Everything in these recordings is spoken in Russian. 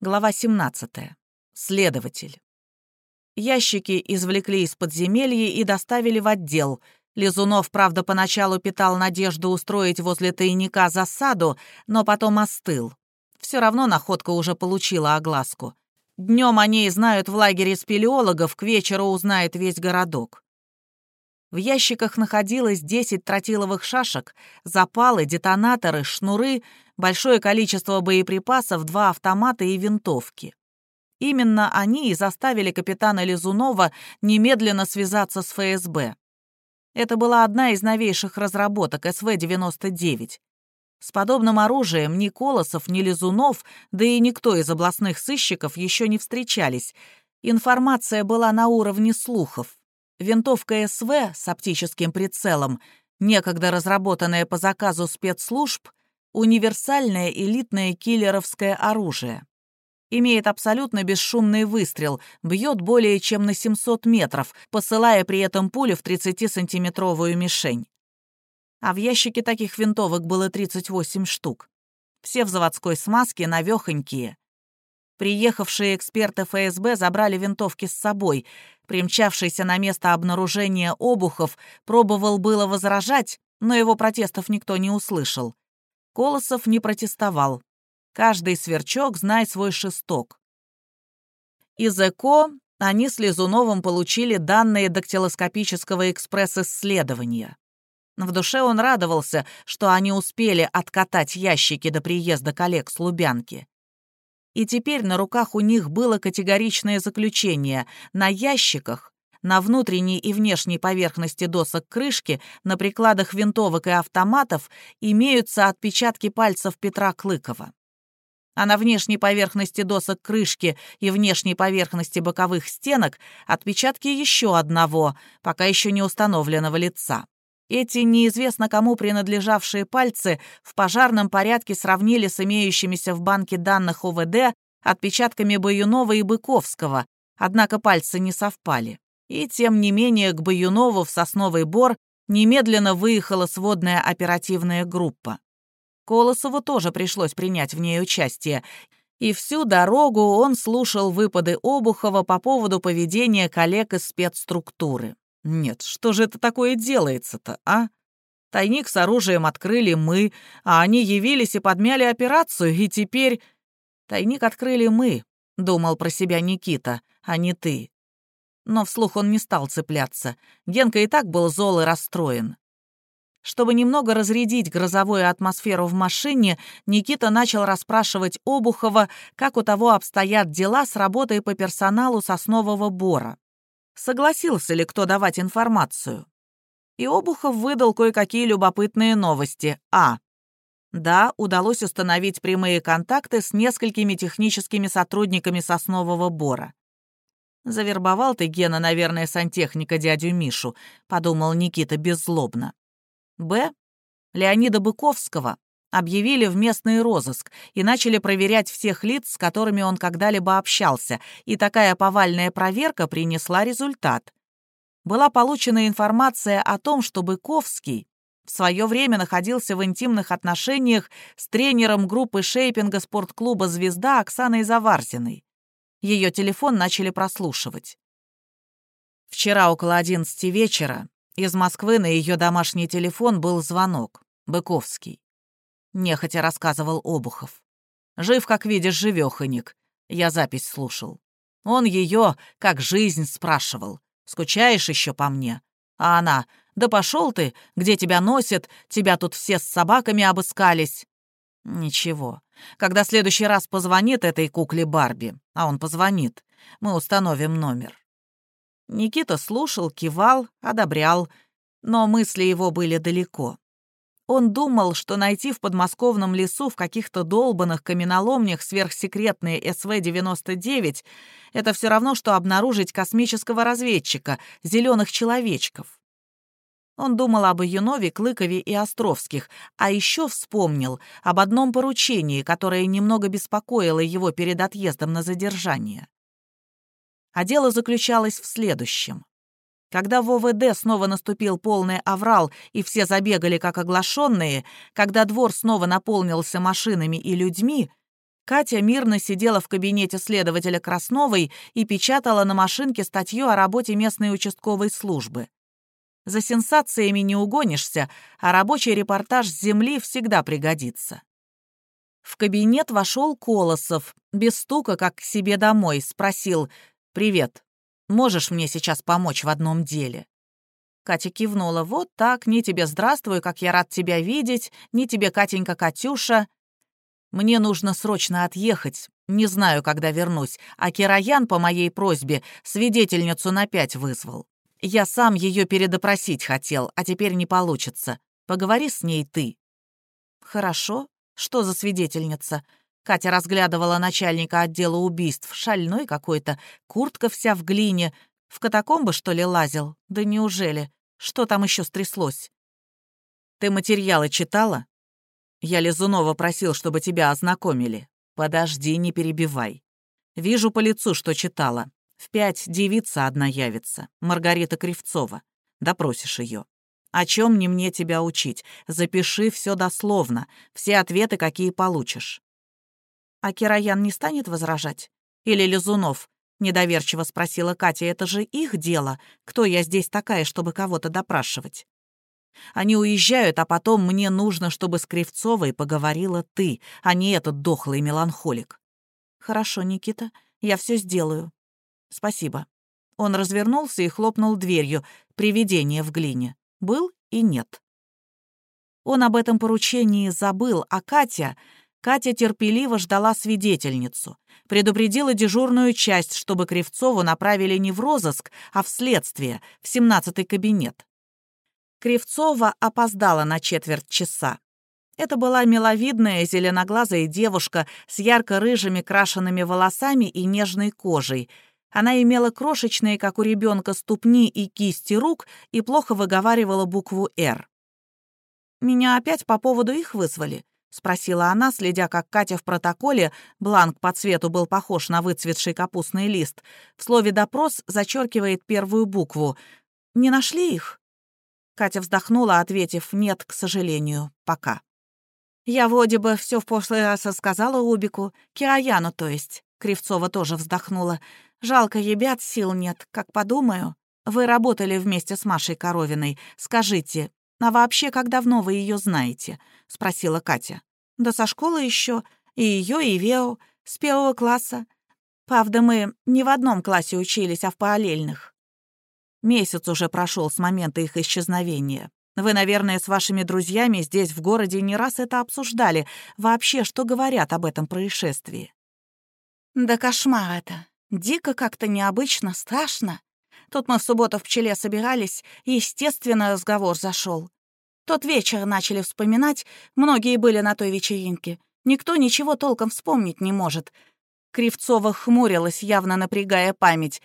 Глава 17. Следователь. Ящики извлекли из подземелья и доставили в отдел. Лизунов, правда, поначалу питал надежду устроить возле тайника засаду, но потом остыл. Все равно находка уже получила огласку. Днем о ней знают в лагере спелеологов, к вечеру узнает весь городок. В ящиках находилось 10 тротиловых шашек, запалы, детонаторы, шнуры, большое количество боеприпасов, два автомата и винтовки. Именно они и заставили капитана Лизунова немедленно связаться с ФСБ. Это была одна из новейших разработок СВ-99. С подобным оружием ни Колосов, ни Лизунов, да и никто из областных сыщиков еще не встречались. Информация была на уровне слухов. Винтовка СВ с оптическим прицелом, некогда разработанная по заказу спецслужб, универсальное элитное киллеровское оружие. Имеет абсолютно бесшумный выстрел, бьет более чем на 700 метров, посылая при этом пулю в 30-сантиметровую мишень. А в ящике таких винтовок было 38 штук. Все в заводской смазке, навехонькие. Приехавшие эксперты ФСБ забрали винтовки с собой. Примчавшийся на место обнаружения Обухов пробовал было возражать, но его протестов никто не услышал. Колосов не протестовал. Каждый сверчок знает свой шесток. Из ЭКО они с Лизуновым получили данные дактилоскопического экспресс-исследования. В душе он радовался, что они успели откатать ящики до приезда коллег с Лубянки и теперь на руках у них было категоричное заключение на ящиках, на внутренней и внешней поверхности досок крышки, на прикладах винтовок и автоматов имеются отпечатки пальцев Петра Клыкова. А на внешней поверхности досок крышки и внешней поверхности боковых стенок отпечатки еще одного, пока еще не установленного лица. Эти неизвестно кому принадлежавшие пальцы в пожарном порядке сравнили с имеющимися в банке данных ОВД отпечатками Баюнова и Быковского, однако пальцы не совпали. И тем не менее к Баюнову в Сосновый Бор немедленно выехала сводная оперативная группа. Колосову тоже пришлось принять в ней участие, и всю дорогу он слушал выпады Обухова по поводу поведения коллег из спецструктуры. Нет, что же это такое делается-то, а? Тайник с оружием открыли мы, а они явились и подмяли операцию, и теперь... Тайник открыли мы, думал про себя Никита, а не ты. Но вслух он не стал цепляться. Генка и так был зол и расстроен. Чтобы немного разрядить грозовую атмосферу в машине, Никита начал расспрашивать Обухова, как у того обстоят дела с работой по персоналу соснового бора согласился ли кто давать информацию. И Обухов выдал кое-какие любопытные новости. А. Да, удалось установить прямые контакты с несколькими техническими сотрудниками соснового бора. «Завербовал ты, Гена, наверное, сантехника дядю Мишу», — подумал Никита беззлобно. Б. Леонида Быковского объявили в местный розыск и начали проверять всех лиц, с которыми он когда-либо общался, и такая повальная проверка принесла результат. Была получена информация о том, что Быковский в свое время находился в интимных отношениях с тренером группы шейпинга спортклуба «Звезда» Оксаной Заварзиной. Ее телефон начали прослушивать. Вчера около 11 вечера из Москвы на ее домашний телефон был звонок. Быковский. — нехотя рассказывал Обухов. «Жив, как видишь, живёхонек». Я запись слушал. Он её, как жизнь, спрашивал. «Скучаешь ещё по мне?» А она, «Да пошёл ты, где тебя носят, тебя тут все с собаками обыскались». «Ничего. Когда следующий раз позвонит этой кукле Барби, а он позвонит, мы установим номер». Никита слушал, кивал, одобрял, но мысли его были далеко. Он думал, что найти в подмосковном лесу в каких-то долбанных каменоломнях сверхсекретные СВ-99 — это все равно, что обнаружить космического разведчика, зеленых человечков. Он думал об Юнове, Клыкове и Островских, а еще вспомнил об одном поручении, которое немного беспокоило его перед отъездом на задержание. А дело заключалось в следующем. Когда в ОВД снова наступил полный аврал и все забегали как оглашенные, когда двор снова наполнился машинами и людьми, Катя мирно сидела в кабинете следователя Красновой и печатала на машинке статью о работе местной участковой службы. За сенсациями не угонишься, а рабочий репортаж с земли всегда пригодится. В кабинет вошел Колосов, без стука, как к себе домой, спросил «Привет, можешь мне сейчас помочь в одном деле?» Катя кивнула. «Вот так, ни тебе здравствуй, как я рад тебя видеть, ни тебе, Катенька, Катюша. Мне нужно срочно отъехать, не знаю, когда вернусь, а Кираян по моей просьбе свидетельницу на пять вызвал. Я сам ее передопросить хотел, а теперь не получится. Поговори с ней ты». «Хорошо. Что за свидетельница?» Катя разглядывала начальника отдела убийств. Шальной какой-то, куртка вся в глине. В катакомбы, что ли, лазил? Да неужели? Что там еще стряслось? «Ты материалы читала?» «Я Лизунова просил, чтобы тебя ознакомили. Подожди, не перебивай. Вижу по лицу, что читала. В пять девица одна явится, Маргарита Кривцова. Допросишь ее. О чем не мне тебя учить? Запиши все дословно, все ответы, какие получишь». «А Кираян не станет возражать? Или Лизунов?» — недоверчиво спросила Катя. «Это же их дело. Кто я здесь такая, чтобы кого-то допрашивать?» Они уезжают, а потом мне нужно, чтобы с Кривцовой поговорила ты, а не этот дохлый меланхолик. Хорошо, Никита, я все сделаю. Спасибо. Он развернулся и хлопнул дверью. Привидение в глине. Был и нет. Он об этом поручении забыл, а Катя... Катя терпеливо ждала свидетельницу. Предупредила дежурную часть, чтобы Кривцову направили не в розыск, а в следствие, в семнадцатый кабинет. Кривцова опоздала на четверть часа. Это была миловидная зеленоглазая девушка с ярко-рыжими крашенными волосами и нежной кожей. Она имела крошечные, как у ребенка, ступни и кисти рук и плохо выговаривала букву «Р». «Меня опять по поводу их вызвали?» — спросила она, следя, как Катя в протоколе, бланк по цвету был похож на выцветший капустный лист, в слове «допрос» зачеркивает первую букву. «Не нашли их?» Катя вздохнула, ответив «нет, к сожалению, пока». «Я вроде бы все в прошлый раз рассказала Убику, Кираяну, то есть». Кривцова тоже вздохнула. «Жалко, ебят, сил нет, как подумаю. Вы работали вместе с Машей Коровиной. Скажите, а вообще, как давно вы ее знаете?» — спросила Катя. «Да со школы еще. И ее, и Вео. С первого класса. Правда, мы не в одном классе учились, а в параллельных. Месяц уже прошел с момента их исчезновения. Вы, наверное, с вашими друзьями здесь, в городе, не раз это обсуждали. Вообще, что говорят об этом происшествии?» «Да кошмар это. Дико как-то необычно, страшно. Тут мы в субботу в пчеле собирались, естественно, разговор зашел. Тот вечер начали вспоминать, многие были на той вечеринке. Никто ничего толком вспомнить не может. Кривцова хмурилась, явно напрягая память.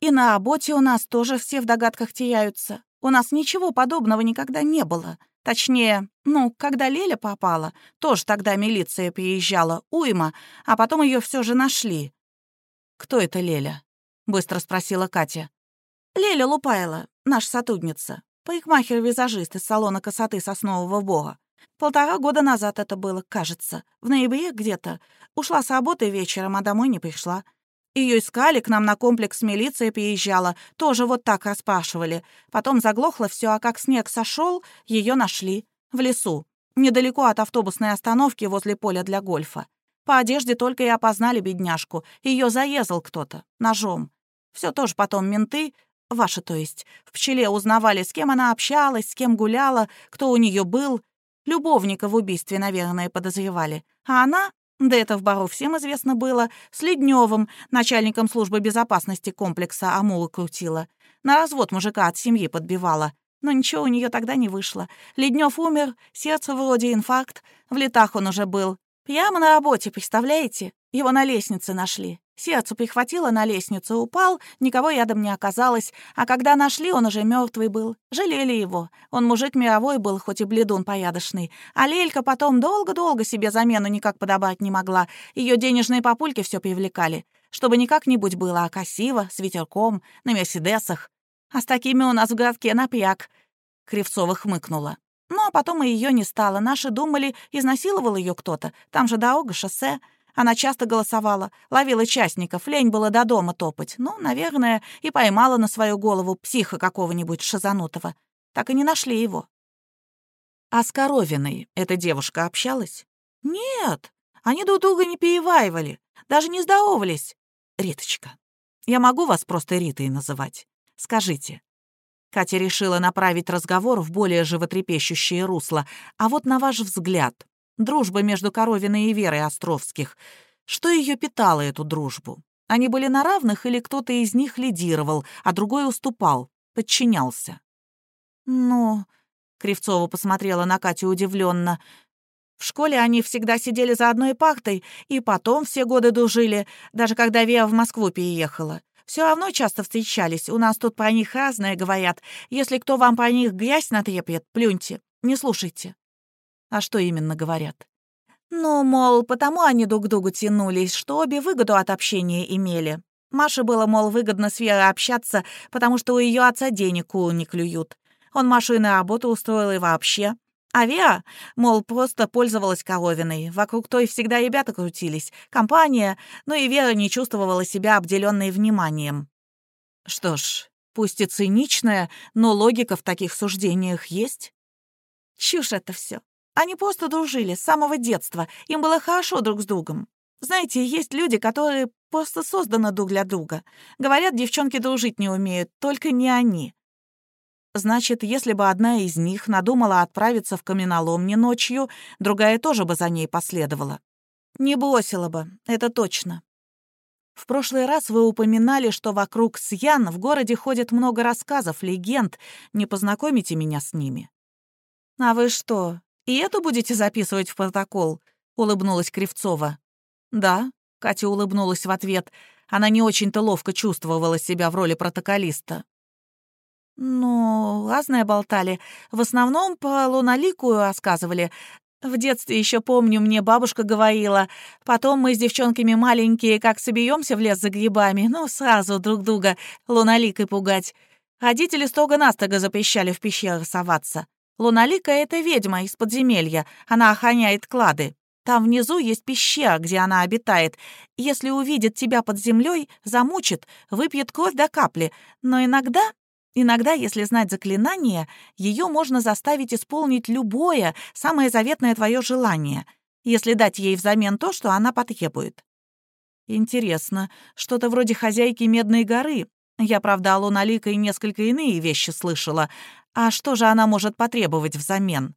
И на работе у нас тоже все в догадках теряются. У нас ничего подобного никогда не было. Точнее, ну, когда Леля попала, тоже тогда милиция приезжала, уйма, а потом ее все же нашли. «Кто это Леля?» — быстро спросила Катя. «Леля Лупайла, наша сотрудница, парикмахер-визажист из салона красоты Соснового Бога. Полтора года назад это было, кажется, в ноябре где-то. Ушла с работы вечером, а домой не пришла. Ее искали, к нам на комплекс милиция приезжала, тоже вот так расспрашивали. Потом заглохло все, а как снег сошел, ее нашли. В лесу. Недалеко от автобусной остановки возле поля для гольфа. По одежде только и опознали бедняжку. Ее заезал кто-то. Ножом. Все тоже потом менты, ваши то есть, в пчеле узнавали, с кем она общалась, с кем гуляла, кто у нее был. Любовника в убийстве, наверное, подозревали. А она да это в Бару всем известно было. С Ледневым, начальником службы безопасности комплекса Амула крутила. На развод мужика от семьи подбивала. Но ничего у нее тогда не вышло. Леднев умер, сердце вроде инфаркт. В летах он уже был. Прямо на работе, представляете? Его на лестнице нашли. Сердце прихватило на лестницу, упал, никого рядом не оказалось. А когда нашли, он уже мертвый был. Жалели его. Он мужик мировой был, хоть и бледун порядочный. А Лелька потом долго-долго себе замену никак подобать не могла. Ее денежные попульки все привлекали. Чтобы не как-нибудь было, а красиво, с ветерком, на мерседесах. А с такими у нас в городке напряг. Кривцова хмыкнула. Ну, а потом и ее не стало. Наши думали, изнасиловал ее кто-то. Там же дорога, шоссе. Она часто голосовала, ловила частников, лень было до дома топать. Ну, наверное, и поймала на свою голову психа какого-нибудь шизанутого. Так и не нашли его. А с Коровиной эта девушка общалась? Нет, они друг друга не переваивали, даже не здоровались. Риточка, я могу вас просто Ритой называть? Скажите. Катя решила направить разговор в более животрепещущее русло. А вот на ваш взгляд, Дружба между Коровиной и Верой Островских. Что ее питало, эту дружбу? Они были на равных или кто-то из них лидировал, а другой уступал, подчинялся? «Ну...» — Кривцова посмотрела на Катю удивленно. «В школе они всегда сидели за одной партой, и потом все годы дружили, даже когда Вера в Москву переехала. Все равно часто встречались, у нас тут про них разное говорят. Если кто вам про них грязь натрепет, плюньте, не слушайте». А что именно говорят? Ну, мол, потому они друг к другу тянулись, что обе выгоду от общения имели. Маше было, мол, выгодно с Верой общаться, потому что у ее отца денег у не клюют. Он Машу и на работу устроил и вообще. А Вера, мол, просто пользовалась коровиной. Вокруг той всегда ребята крутились. Компания, но и Вера не чувствовала себя обделенной вниманием. Что ж, пусть и циничная, но логика в таких суждениях есть. Чушь это все. Они просто дружили с самого детства, им было хорошо друг с другом. Знаете, есть люди, которые просто созданы друг для друга. Говорят, девчонки дружить не умеют, только не они. Значит, если бы одна из них надумала отправиться в каменоломни ночью, другая тоже бы за ней последовала. Не бросила бы, это точно. В прошлый раз вы упоминали, что вокруг Сьян в городе ходит много рассказов, легенд. Не познакомите меня с ними. А вы что, «И эту будете записывать в протокол?» — улыбнулась Кривцова. «Да», — Катя улыбнулась в ответ. Она не очень-то ловко чувствовала себя в роли протоколиста. «Ну, разное болтали. В основном по луналикую рассказывали. В детстве еще помню, мне бабушка говорила. Потом мы с девчонками маленькие, как собьемся в лес за грибами, ну, сразу друг друга луналикой пугать. Родители строго-настрого запрещали в пещеры соваться. Луналика — это ведьма из подземелья. Она охраняет клады. Там внизу есть пещера, где она обитает. Если увидит тебя под землей, замучит, выпьет кровь до капли. Но иногда, иногда, если знать заклинание, ее можно заставить исполнить любое, самое заветное твое желание, если дать ей взамен то, что она потребует. Интересно, что-то вроде хозяйки Медной горы. Я, правда, о и несколько иные вещи слышала. А что же она может потребовать взамен?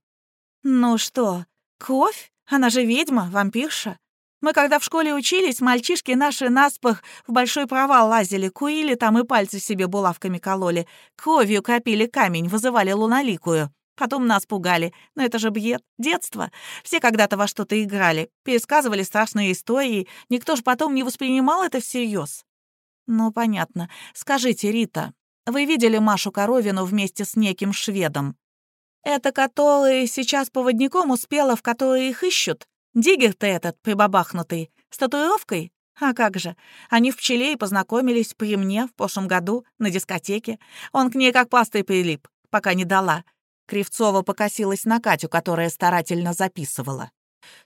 Ну что, кровь? Она же ведьма, вампирша. Мы когда в школе учились, мальчишки наши наспах в большой провал лазили, куили там и пальцы себе булавками кололи, кровью копили камень, вызывали луналикую. Потом нас пугали. Но это же бред, детство. Все когда-то во что-то играли, пересказывали страшные истории. Никто же потом не воспринимал это всерьез. Ну, понятно. Скажите, Рита, вы видели Машу Коровину вместе с неким шведом? Это который сейчас поводником успела, в которой их ищут? Диггер-то этот, прибабахнутый, с татуировкой? А как же, они в пчеле и познакомились при мне в прошлом году на дискотеке. Он к ней как пастой прилип, пока не дала. Кривцова покосилась на Катю, которая старательно записывала.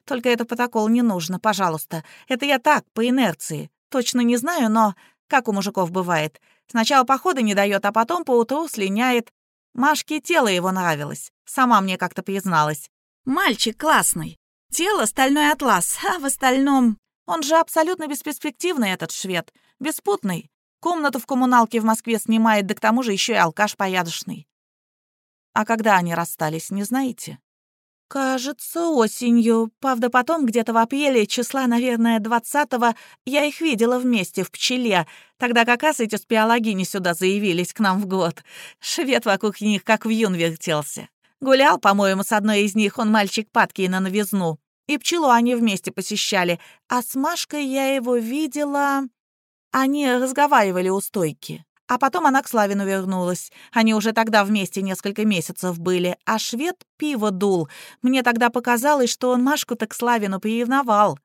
«Только это протокол не нужно, пожалуйста. Это я так, по инерции. Точно не знаю, но как у мужиков бывает. Сначала похода не дает, а потом поутру слиняет. Машке тело его нравилось. Сама мне как-то призналась. Мальчик классный. Тело — стальной атлас, а в остальном... Он же абсолютно бесперспективный, этот швед. Беспутный. Комнату в коммуналке в Москве снимает, да к тому же еще и алкаш порядочный. А когда они расстались, не знаете? «Кажется, осенью. Правда, потом, где-то в апреле, числа, наверное, двадцатого, я их видела вместе в пчеле, тогда как раз эти спиологини сюда заявились к нам в год. Швед вокруг них как в юн вертелся. Гулял, по-моему, с одной из них, он мальчик падкий на новизну. И пчелу они вместе посещали, а с Машкой я его видела... Они разговаривали у стойки. А потом она к Славину вернулась. Они уже тогда вместе несколько месяцев были, а швед пиво дул. Мне тогда показалось, что он Машку-то к Славину приревновал.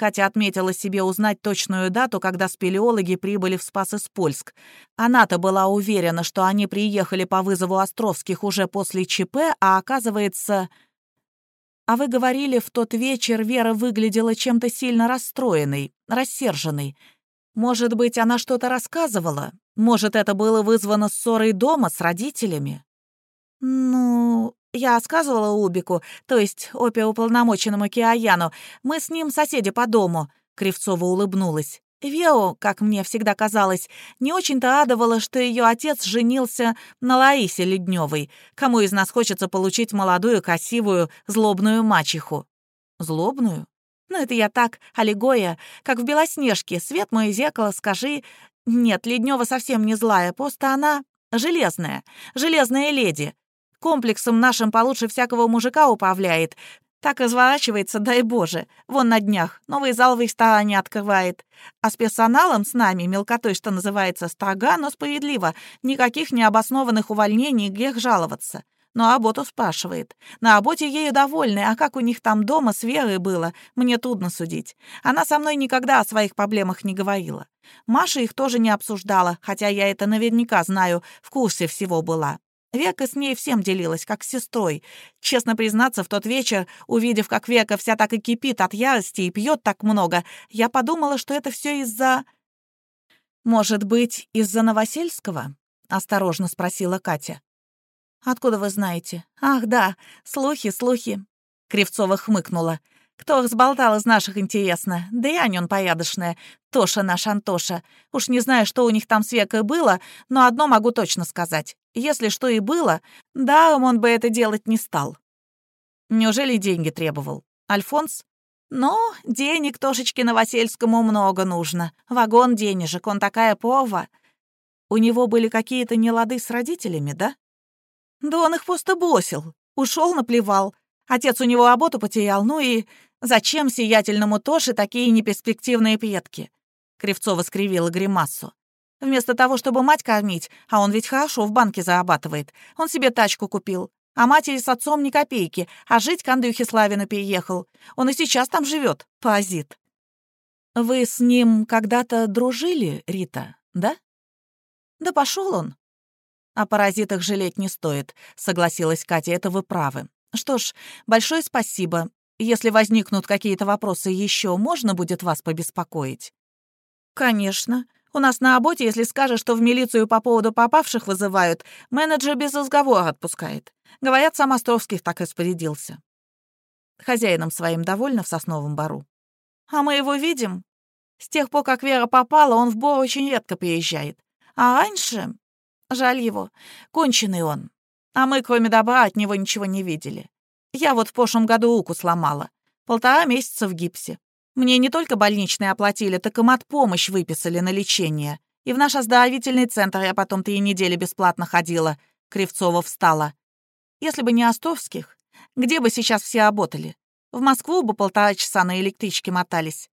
Катя отметила себе узнать точную дату, когда спелеологи прибыли в Спас-Испольск. Она-то была уверена, что они приехали по вызову Островских уже после ЧП, а оказывается... А вы говорили, в тот вечер Вера выглядела чем-то сильно расстроенной, рассерженной. Может быть, она что-то рассказывала? Может, это было вызвано ссорой дома с родителями? Ну, я сказывала Убику, то есть опиуполномоченному Киаяну. Мы с ним соседи по дому. Кривцова улыбнулась. Вео, как мне всегда казалось, не очень-то адовала, что ее отец женился на Лаисе Ледневой. Кому из нас хочется получить молодую, красивую, злобную мачеху? Злобную? Ну, это я так, аллегоя, как в «Белоснежке». Свет мое зеркало, скажи. Нет, Леднева совсем не злая, просто она железная, железная леди. Комплексом нашим получше всякого мужика управляет. Так разворачивается, дай боже. Вон на днях новый зал в ресторане открывает. А с персоналом, с нами, мелкотой, что называется, строга, но справедливо. Никаких необоснованных увольнений, грех жаловаться. Но работу спрашивает. На работе ею довольны, а как у них там дома с Верой было, мне трудно судить. Она со мной никогда о своих проблемах не говорила. Маша их тоже не обсуждала, хотя я это наверняка знаю, в курсе всего была. Века с ней всем делилась, как с сестрой. Честно признаться, в тот вечер, увидев, как Века вся так и кипит от ярости и пьет так много, я подумала, что это все из-за... «Может быть, из-за Новосельского?» — осторожно спросила Катя. «Откуда вы знаете?» «Ах, да, слухи, слухи». Кривцова хмыкнула. Кто разболтал из наших, интересно? Дрянь он порядочная. Тоша наш Антоша. Уж не знаю, что у них там с векой было, но одно могу точно сказать. Если что и было, да, он бы это делать не стал. Неужели деньги требовал? Альфонс? Но денег Тошечке Новосельскому много нужно. Вагон денежек, он такая пова. У него были какие-то нелады с родителями, да? Да он их просто бросил. Ушел, наплевал. Отец у него работу потерял, ну и Зачем сиятельному Тоше такие неперспективные предки?» Кривцова скривила гримасу. «Вместо того, чтобы мать кормить, а он ведь хорошо в банке зарабатывает, он себе тачку купил, а матери с отцом ни копейки, а жить к Андрюхе Славину переехал. Он и сейчас там живет, паразит». «Вы с ним когда-то дружили, Рита, да?» «Да пошел он». «О паразитах жалеть не стоит», — согласилась Катя, это вы правы. «Что ж, большое спасибо. Если возникнут какие-то вопросы еще, можно будет вас побеспокоить?» «Конечно. У нас на работе, если скажешь, что в милицию по поводу попавших вызывают, менеджер без разговора отпускает. Говорят, сам Островских так распорядился. Хозяином своим довольно в Сосновом Бару. А мы его видим. С тех пор, как Вера попала, он в Бор очень редко приезжает. А раньше... Жаль его. Конченый он. А мы, кроме добра, от него ничего не видели. Я вот в прошлом году уку сломала. Полтора месяца в гипсе. Мне не только больничные оплатили, так и мат-помощь выписали на лечение. И в наш оздоровительный центр я потом три недели бесплатно ходила. Кривцова встала. Если бы не Островских, где бы сейчас все работали? В Москву бы полтора часа на электричке мотались.